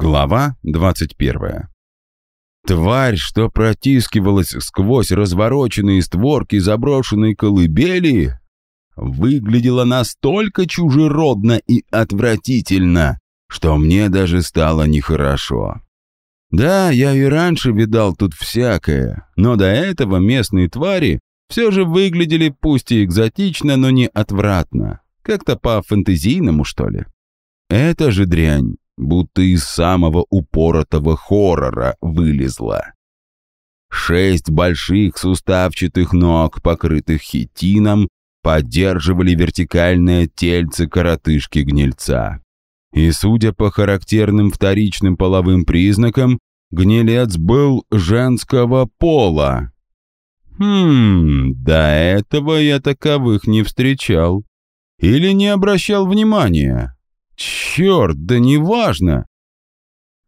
Глава 21. Тварь, что протискивалась сквозь развороченные створки заброшенной колыбели, выглядела настолько чужеродно и отвратительно, что мне даже стало нехорошо. Да, я и раньше видал тут всякое, но до этого местные твари все же выглядели пусть и экзотично, но не отвратно. Как-то по-фэнтезийному, что ли. Эта же дрянь будто из самого упоротого хоррора вылезла. Шесть больших суставчатых ног, покрытых хитином, поддерживали вертикальное тельце коротышки-гнильца. И, судя по характерным вторичным половым признакам, гнилец был женского пола. Хм, до этого я таковых не встречал. Или не обращал внимания. Черт, да неважно.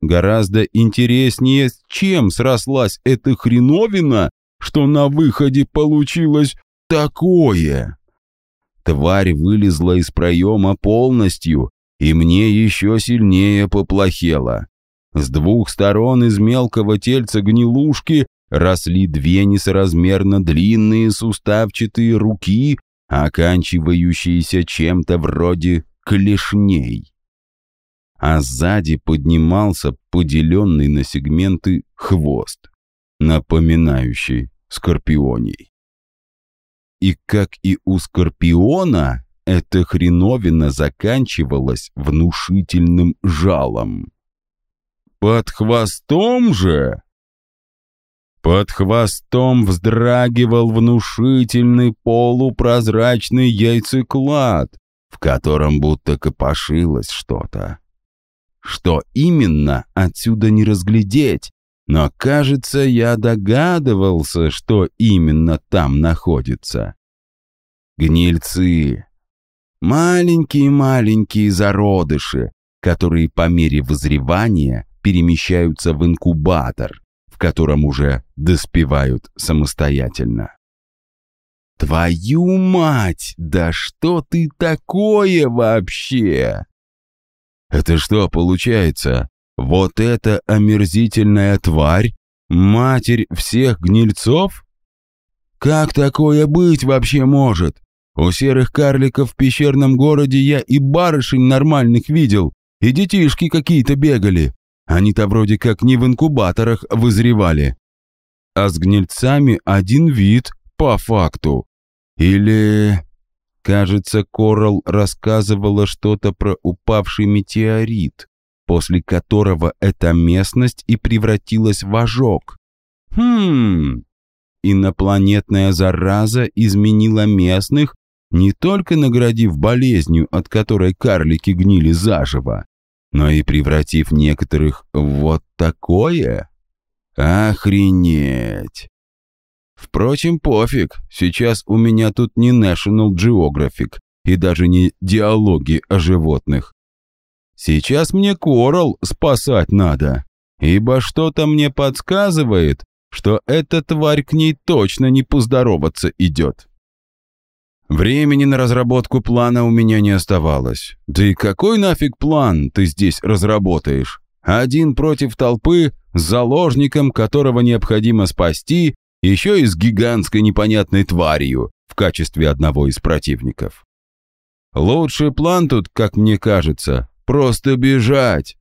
Гораздо интереснее, с чем срослась эта хреновина, что на выходе получилось такое. Тварь вылезла из проема полностью, и мне еще сильнее поплохело. С двух сторон из мелкого тельца гнилушки росли две несоразмерно длинные суставчатые руки, оканчивающиеся чем-то вроде клешней. А сзади поднимался поделенный на сегменты хвост, напоминающий скорпионий. И как и у скорпиона, эта хреновина заканчивалась внушительным жалом. Под хвостом же... Под хвостом вздрагивал внушительный полупрозрачный яйцеклад, в котором будто копошилось что-то. Что именно, отсюда не разглядеть, но, кажется, я догадывался, что именно там находится. Гнильцы. Маленькие-маленькие зародыши, которые по мере вызревания перемещаются в инкубатор, в котором уже доспевают самостоятельно. Твою мать, да что ты такое вообще? Это что получается? Вот эта омерзительная тварь, матерь всех гнильцов? Как такое быть вообще может? У серых карликов в пещерном городе я и барышень нормальных видел, и детишки какие-то бегали. Они-то вроде как не в инкубаторах вызревали. А с гнильцами один вид, по факту. Или... Кажется, Корал рассказывала что-то про упавший метеорит, после которого эта местность и превратилась в ожог. Хм... Инопланетная зараза изменила местных, не только наградив болезнью, от которой карлики гнили заживо, но и превратив некоторых в вот такое? Охренеть! Впрочем, пофиг, сейчас у меня тут не National Geographic и даже не диалоги о животных. Сейчас мне Корал спасать надо, ибо что-то мне подсказывает, что эта тварь к ней точно не поздороваться идет. Времени на разработку плана у меня не оставалось. Да и какой нафиг план ты здесь разработаешь? Один против толпы с заложником, которого необходимо спасти, еще и с гигантской непонятной тварью в качестве одного из противников. Лучший план тут, как мне кажется, просто бежать.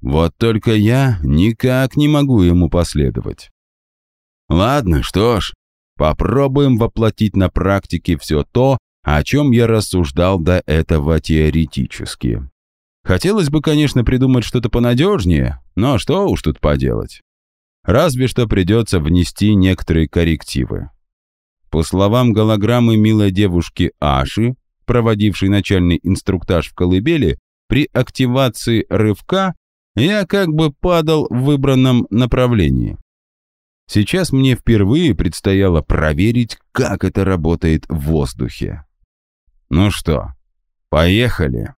Вот только я никак не могу ему последовать. Ладно, что ж, попробуем воплотить на практике все то, о чем я рассуждал до этого теоретически. Хотелось бы, конечно, придумать что-то понадежнее, но что уж тут поделать. Разве что придется внести некоторые коррективы. По словам голограммы милой девушки Аши, проводившей начальный инструктаж в колыбели, при активации рывка я как бы падал в выбранном направлении. Сейчас мне впервые предстояло проверить, как это работает в воздухе. Ну что, поехали.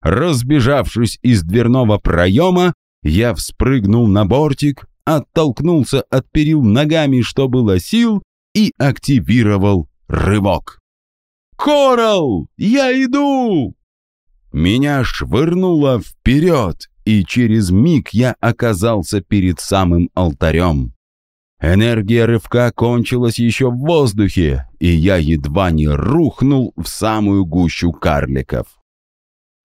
Разбежавшись из дверного проема, я вспрыгнул на бортик, оттолкнулся от перил ногами, что было сил, и активировал рывок. «Коралл, я иду!» Меня швырнуло вперед, и через миг я оказался перед самым алтарем. Энергия рывка кончилась еще в воздухе, и я едва не рухнул в самую гущу карликов.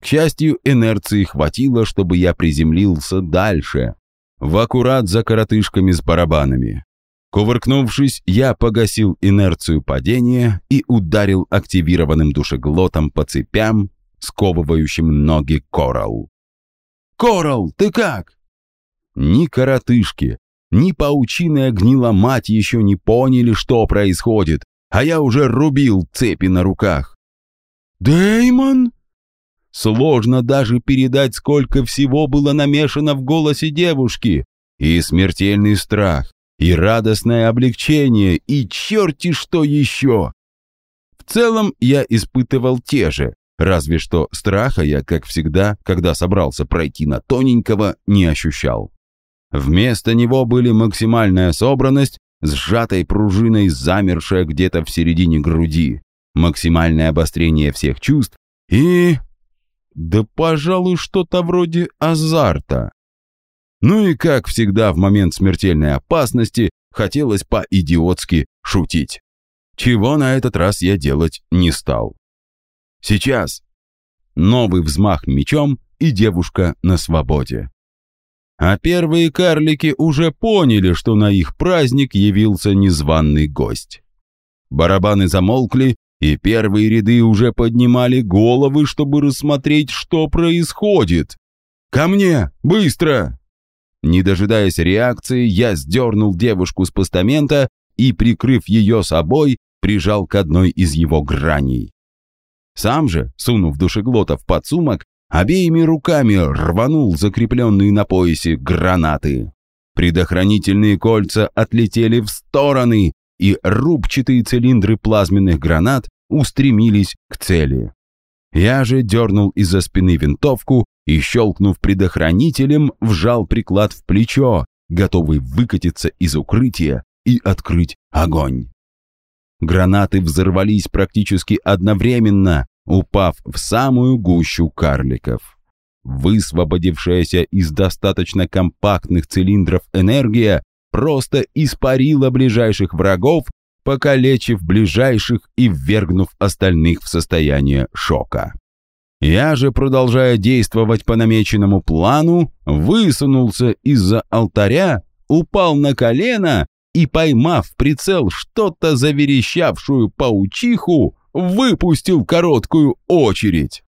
К счастью, инерции хватило, чтобы я приземлился дальше, в аккурат за коротышками с барабанами. Кувыркнувшись, я погасил инерцию падения и ударил активированным душеглотом по цепям, сковывающим ноги Коралл. «Коралл, ты как?» Ни коротышки, ни паучиная гнила мать еще не поняли, что происходит, а я уже рубил цепи на руках. «Дэймон?» Сложно даже передать, сколько всего было намешано в голосе девушки. И смертельный страх, и радостное облегчение, и черти что еще. В целом я испытывал те же, разве что страха я, как всегда, когда собрался пройти на тоненького, не ощущал. Вместо него были максимальная собранность, сжатой пружиной, замершая где-то в середине груди, максимальное обострение всех чувств и... Да, пожалуй, что-то вроде азарта. Ну и, как всегда, в момент смертельной опасности хотелось по-идиотски шутить. Чего на этот раз я делать не стал. Сейчас. Новый взмах мечом, и девушка на свободе. А первые карлики уже поняли, что на их праздник явился незваный гость. Барабаны замолкли, и первые ряды уже поднимали головы, чтобы рассмотреть, что происходит. «Ко мне! Быстро!» Не дожидаясь реакции, я сдернул девушку с постамента и, прикрыв ее собой, прижал к одной из его граней. Сам же, сунув душеглота в подсумок, обеими руками рванул закрепленные на поясе гранаты. Предохранительные кольца отлетели в стороны, и рубчатые цилиндры плазменных гранат устремились к цели. Я же дернул из-за спины винтовку и, щелкнув предохранителем, вжал приклад в плечо, готовый выкатиться из укрытия и открыть огонь. Гранаты взорвались практически одновременно, упав в самую гущу карликов. Высвободившаяся из достаточно компактных цилиндров энергия просто испарила ближайших врагов, покалечив ближайших и ввергнув остальных в состояние шока. Я же, продолжая действовать по намеченному плану, высунулся из-за алтаря, упал на колено и, поймав в прицел что-то заверещавшую паучиху, выпустил короткую очередь.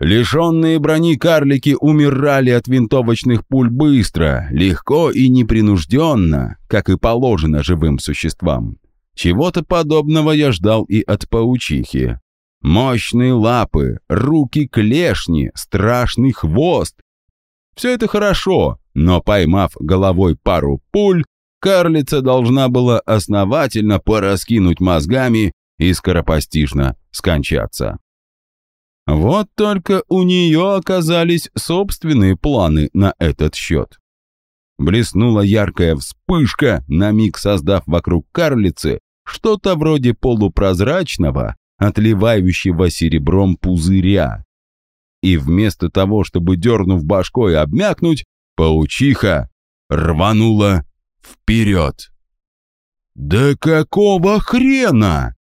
Лишенные брони карлики умирали от винтовочных пуль быстро, легко и непринужденно, как и положено живым существам. Чего-то подобного я ждал и от паучихи. Мощные лапы, руки-клешни, страшный хвост. Все это хорошо, но поймав головой пару пуль, карлица должна была основательно пораскинуть мозгами и скоропостижно скончаться. Вот только у нее оказались собственные планы на этот счет. Блеснула яркая вспышка, на миг создав вокруг карлицы что-то вроде полупрозрачного, отливающего серебром пузыря. И вместо того, чтобы, дернув башкой, обмякнуть, паучиха рванула вперед. «Да какого хрена?»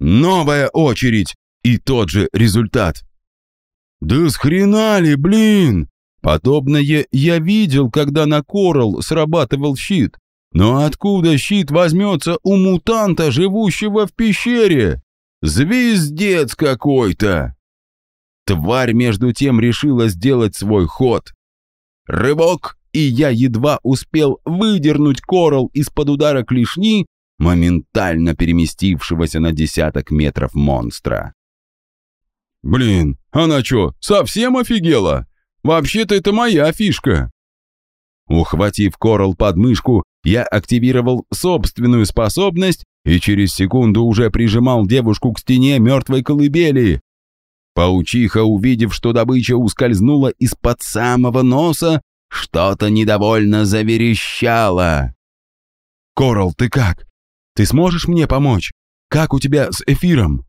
Новая очередь и тот же результат. «Да с хрена ли, блин!» Подобное я видел, когда на Коралл срабатывал щит. Но откуда щит возьмется у мутанта, живущего в пещере? Звездец какой-то! Тварь между тем решила сделать свой ход. Рывок, и я едва успел выдернуть Коралл из-под удара клешни, моментально переместившегося на десяток метров монстра. «Блин, она чё, совсем офигела? Вообще-то это моя фишка!» Ухватив Корал под мышку, я активировал собственную способность и через секунду уже прижимал девушку к стене мертвой колыбели. Паучиха, увидев, что добыча ускользнула из-под самого носа, что-то недовольно заверещало. «Корал, ты как? Ты сможешь мне помочь? Как у тебя с эфиром?»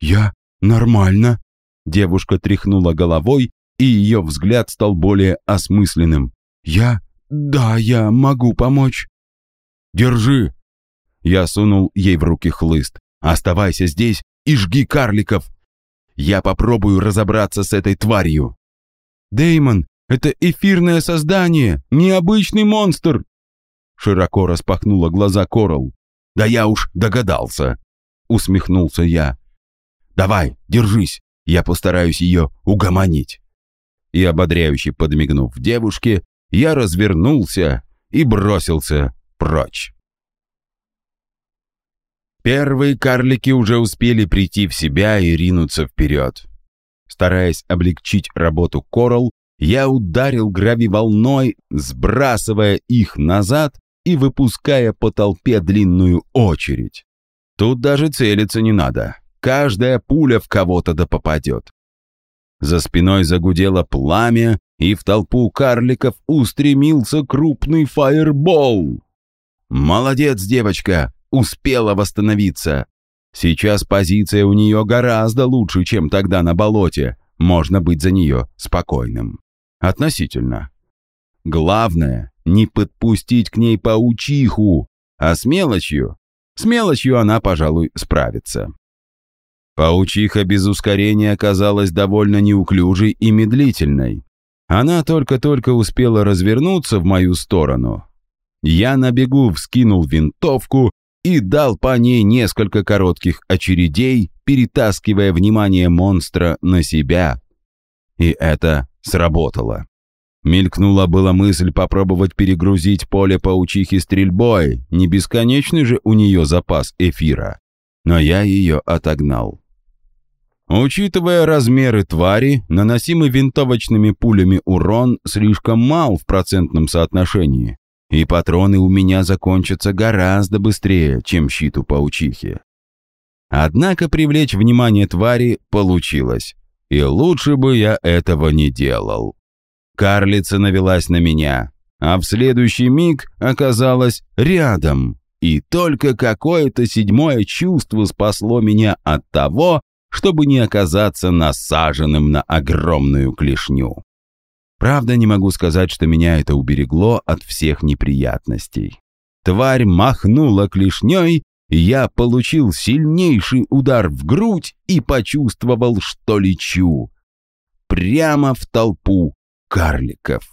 «Я нормально». Девушка тряхнула головой и ее взгляд стал более осмысленным. «Я... да, я могу помочь». «Держи!» Я сунул ей в руки хлыст. «Оставайся здесь и жги карликов. Я попробую разобраться с этой тварью». Деймон, это эфирное создание, необычный монстр!» Широко распахнула глаза Корал. «Да я уж догадался!» Усмехнулся я. «Давай, держись, я постараюсь ее угомонить!» И ободряюще подмигнув девушке, я развернулся и бросился прочь. Первые карлики уже успели прийти в себя и ринуться вперед. Стараясь облегчить работу Корал, я ударил гравиволной, сбрасывая их назад и выпуская по толпе длинную очередь. Тут даже целиться не надо. Каждая пуля в кого-то да попадет. За спиной загудело пламя, и в толпу карликов устремился крупный фаербол. «Молодец, девочка! Успела восстановиться!» Сейчас позиция у нее гораздо лучше, чем тогда на болоте. Можно быть за нее спокойным. Относительно. Главное, не подпустить к ней паучиху, а с мелочью, с мелочью она, пожалуй, справится. Паучиха без ускорения оказалась довольно неуклюжей и медлительной. Она только-только успела развернуться в мою сторону. Я на бегу вскинул винтовку и дал по ней несколько коротких очередей, перетаскивая внимание монстра на себя. И это сработало. Мелькнула была мысль попробовать перегрузить поле паучихи стрельбой, не бесконечный же у нее запас эфира. Но я ее отогнал. Учитывая размеры твари, наносимый винтовочными пулями урон слишком мал в процентном соотношении, и патроны у меня закончатся гораздо быстрее, чем щит у паучихи. Однако привлечь внимание твари получилось, и лучше бы я этого не делал. Карлица навелась на меня, а в следующий миг оказалась рядом, и только какое-то седьмое чувство спасло меня от того, чтобы не оказаться насаженным на огромную клешню. Правда, не могу сказать, что меня это уберегло от всех неприятностей. Тварь махнула клешней, я получил сильнейший удар в грудь и почувствовал, что лечу. Прямо в толпу карликов.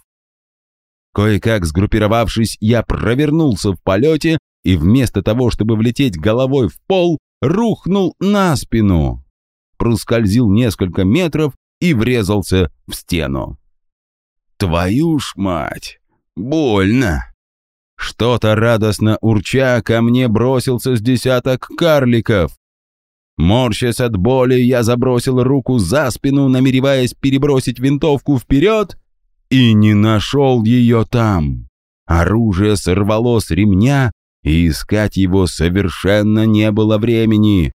Кое-как сгруппировавшись, я провернулся в полете и вместо того, чтобы влететь головой в пол, рухнул на спину. Проскользил несколько метров и врезался в стену. Твою ж мать! Больно! Что-то радостно урча ко мне бросился с десяток карликов. Морщась от боли, я забросил руку за спину, намереваясь перебросить винтовку вперед, и не нашел ее там. Оружие сорвало с ремня, и искать его совершенно не было времени.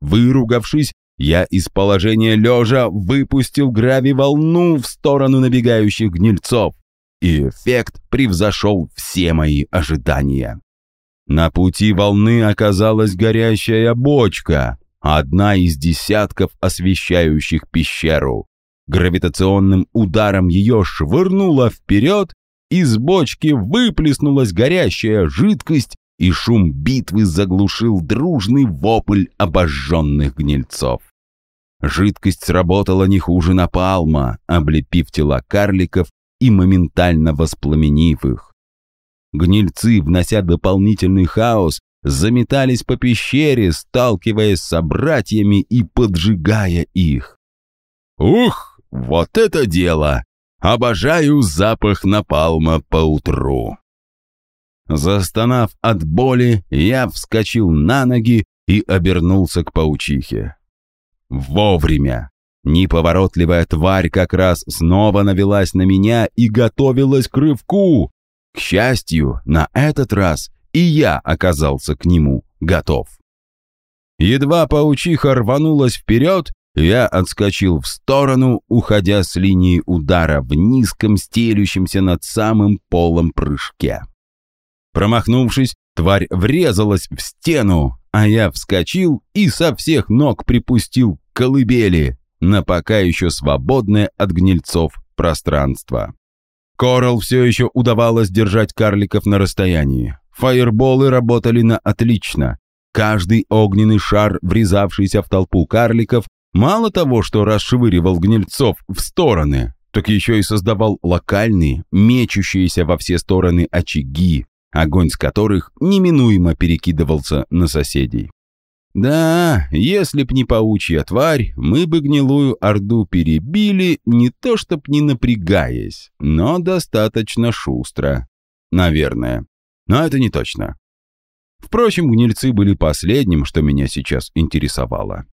Выругавшись, я из положения лежа выпустил грави-волну в сторону набегающих гнильцов, и эффект превзошел все мои ожидания. На пути волны оказалась горящая бочка, одна из десятков освещающих пещеру. Гравитационным ударом ее швырнуло вперед, из бочки выплеснулась горящая жидкость, и шум битвы заглушил дружный вопль обожженных гнильцов. Жидкость сработала не хуже напалма, облепив тела карликов и моментально воспламенив их. Гнильцы, внося дополнительный хаос, заметались по пещере, сталкиваясь с собратьями и поджигая их. «Ух, вот это дело! Обожаю запах напалма поутру!» Застонав от боли, я вскочил на ноги и обернулся к паучихе. Вовремя. Неповоротливая тварь как раз снова навелась на меня и готовилась к рывку. К счастью, на этот раз и я оказался к нему готов. Едва паучиха рванулась вперед, я отскочил в сторону, уходя с линии удара в низком стелющемся над самым полом прыжке. Промахнувшись, тварь врезалась в стену, а я вскочил и со всех ног припустил к колыбели. на пока еще свободное от гнильцов пространство. Коралл все еще удавалось держать карликов на расстоянии. Фаерболы работали на отлично. Каждый огненный шар, врезавшийся в толпу карликов, мало того, что расшвыривал гнильцов в стороны, так еще и создавал локальные, мечущиеся во все стороны очаги, огонь с которых неминуемо перекидывался на соседей. Да, если б не паучья тварь, мы бы гнилую орду перебили, не то чтоб не напрягаясь, но достаточно шустро. Наверное. Но это не точно. Впрочем, гнильцы были последним, что меня сейчас интересовало.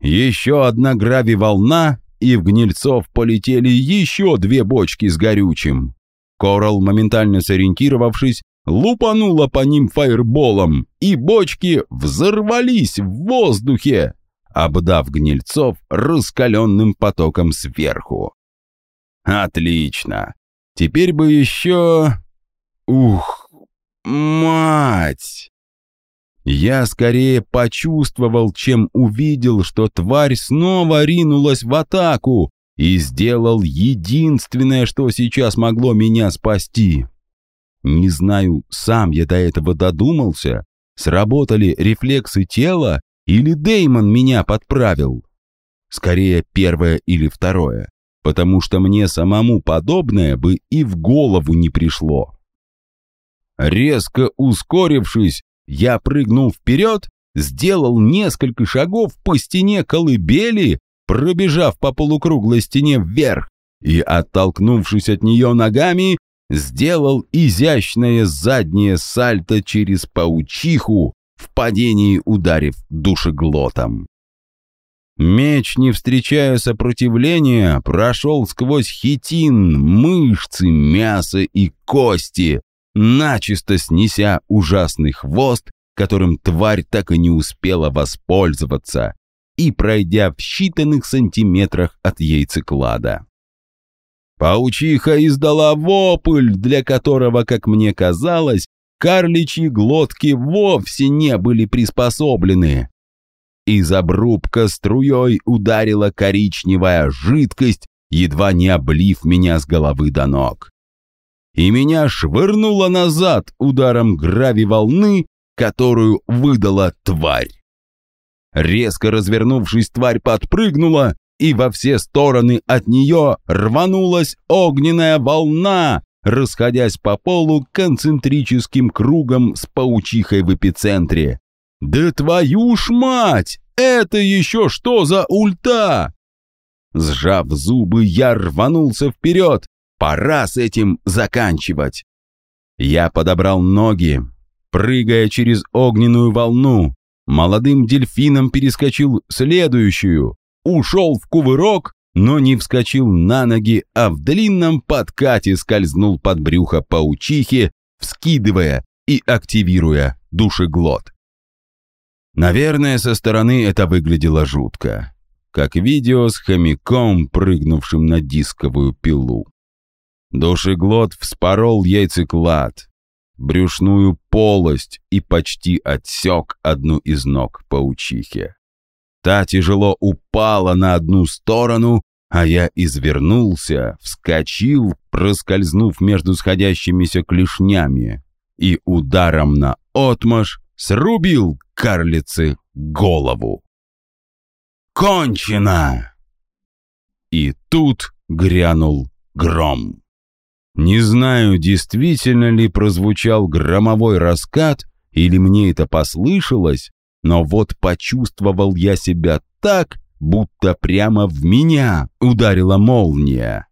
Еще одна грави-волна, и в гнильцов полетели еще две бочки с горючим. Коралл, моментально сориентировавшись, лупанула по ним фаерболом, и бочки взорвались в воздухе, обдав гнильцов раскаленным потоком сверху. Отлично. Теперь бы еще... Ух, мать! Я скорее почувствовал, чем увидел, что тварь снова ринулась в атаку и сделал единственное, что сейчас могло меня спасти. Не знаю, сам я до этого додумался, сработали рефлексы тела или Деймон меня подправил. Скорее первое или второе, потому что мне самому подобное бы и в голову не пришло. Резко ускорившись, я прыгнул вперед, сделал несколько шагов по стене колыбели, пробежав по полукруглой стене вверх и, оттолкнувшись от нее ногами, сделал изящное заднее сальто через паучиху, в падении ударив душеглотом. Меч, не встречая сопротивления, прошел сквозь хитин, мышцы, мясо и кости, начисто снеся ужасный хвост, которым тварь так и не успела воспользоваться, и пройдя в считанных сантиметрах от яйцеклада. Паучиха издала вопль, для которого, как мне казалось, карличьи глотки вовсе не были приспособлены. Из обрубка струей ударила коричневая жидкость, едва не облив меня с головы до ног и меня швырнуло назад ударом грави-волны, которую выдала тварь. Резко развернувшись, тварь подпрыгнула, и во все стороны от нее рванулась огненная волна, расходясь по полу концентрическим кругом с паучихой в эпицентре. «Да твою ж мать! Это еще что за ульта?» Сжав зубы, я рванулся вперед, Пора с этим заканчивать. Я подобрал ноги, прыгая через огненную волну, молодым дельфином перескочил следующую, ушел в кувырок, но не вскочил на ноги, а в длинном подкате скользнул под брюхо паучихи, вскидывая и активируя душеглот. Наверное, со стороны это выглядело жутко, как видео с хомяком, прыгнувшим на дисковую пилу. Душеглот вспорол яйцеклад, брюшную полость и почти отсек одну из ног паучихи. Та тяжело упала на одну сторону, а я извернулся, вскочил, проскользнув между сходящимися клешнями, и ударом на отмаш срубил карлице голову. «Кончено!» И тут грянул гром. Не знаю, действительно ли прозвучал громовой раскат, или мне это послышалось, но вот почувствовал я себя так, будто прямо в меня ударила молния.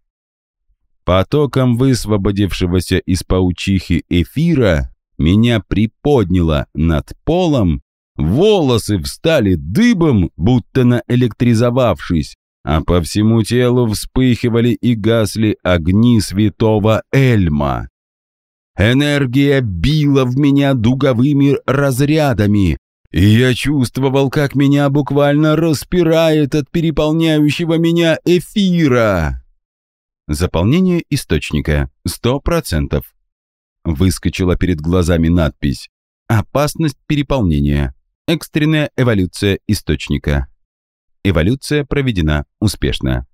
Потоком высвободившегося из паучихи эфира меня приподняло над полом, волосы встали дыбом, будто наэлектризовавшись, а по всему телу вспыхивали и гасли огни святого Эльма. Энергия била в меня дуговыми разрядами, и я чувствовал, как меня буквально распирает от переполняющего меня эфира. Заполнение источника 100%. Выскочила перед глазами надпись «Опасность переполнения. Экстренная эволюция источника». Эволюция проведена успешно.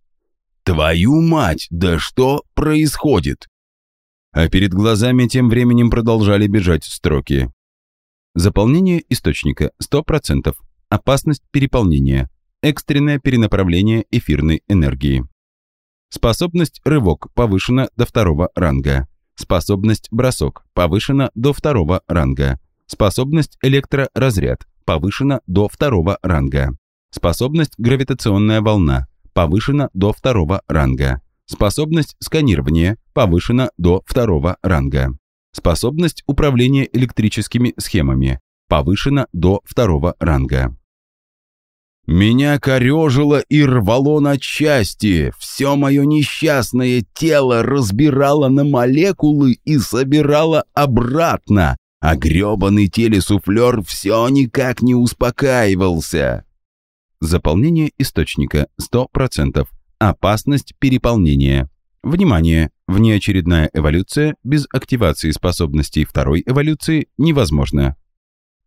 Твою мать, да что происходит? А перед глазами тем временем продолжали бежать строки. Заполнение источника 100%. Опасность переполнения. Экстренное перенаправление эфирной энергии. Способность рывок повышена до второго ранга. Способность бросок повышена до второго ранга. Способность электроразряд повышена до второго ранга. Способность гравитационная волна повышена до второго ранга. Способность сканирования повышена до второго ранга. Способность управления электрическими схемами повышена до второго ранга. Меня корежило и рвало на части. Все мое несчастное тело разбирало на молекулы и собирало обратно, а грёбаный телесуфлер все никак не успокаивался. Заполнение источника 100%. Опасность переполнения. Внимание! Внеочередная эволюция без активации способностей второй эволюции невозможна.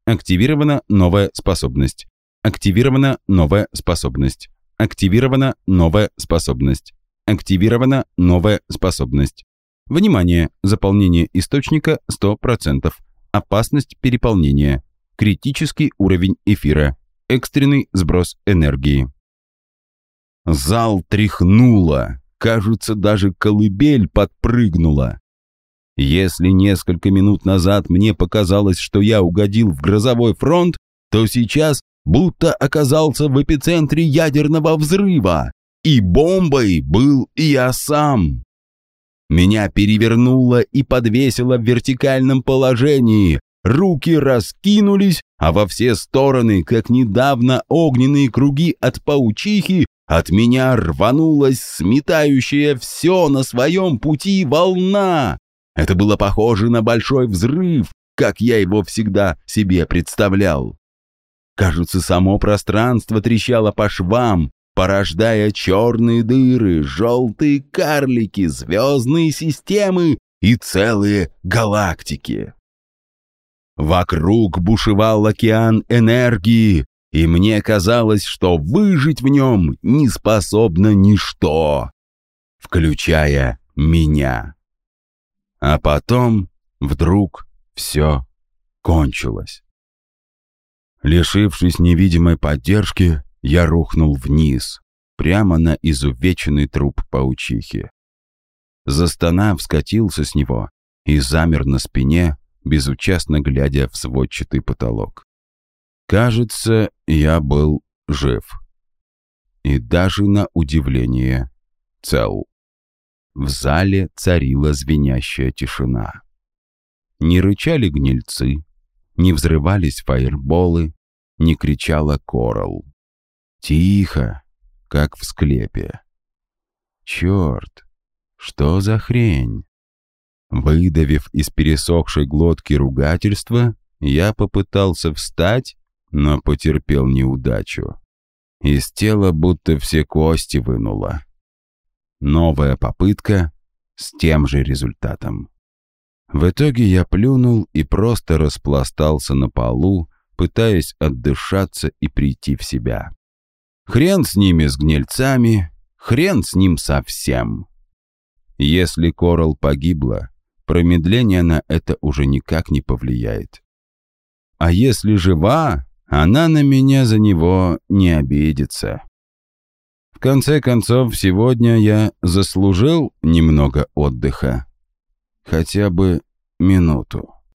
Активирована новая способность. Активирована новая способность. Активирована новая способность. Активирована новая способность. Внимание! Заполнение источника 100%. Опасность переполнения. Критический уровень эфира. Экстренный сброс энергии. Зал тряхнуло. Кажется, даже колыбель подпрыгнула. Если несколько минут назад мне показалось, что я угодил в грозовой фронт, то сейчас будто оказался в эпицентре ядерного взрыва, и бомбой был я сам. Меня перевернуло и подвесило в вертикальном положении, руки раскинулись, а во все стороны, как недавно огненные круги от паучихи, от меня рванулась сметающая все на своем пути волна. Это было похоже на большой взрыв, как я его всегда себе представлял. Кажется, само пространство трещало по швам, порождая черные дыры, желтые карлики, звездные системы и целые галактики. Вокруг бушевал океан энергии, и мне казалось, что выжить в нем не способно ничто, включая меня. А потом вдруг все кончилось. Лишившись невидимой поддержки, я рухнул вниз, прямо на изувеченный труп паучихи. Застонав, скатился с него и замер на спине, безучастно глядя в сводчатый потолок. Кажется, я был жив. И даже на удивление цел. В зале царила звенящая тишина. Не рычали гнильцы, не взрывались фаерболы, не кричала коралл. Тихо, как в склепе. Черт, что за хрень? Выдавив из пересохшей глотки ругательства, я попытался встать, но потерпел неудачу. Из тела будто все кости вынуло. Новая попытка с тем же результатом. В итоге я плюнул и просто распластался на полу, пытаясь отдышаться и прийти в себя. Хрен с ними, с гнильцами, хрен с ним совсем. Если Корал погибла, промедление на это уже никак не повлияет. А если жива, она на меня за него не обидится. В конце концов, сегодня я заслужил немного отдыха хотя бы минуту.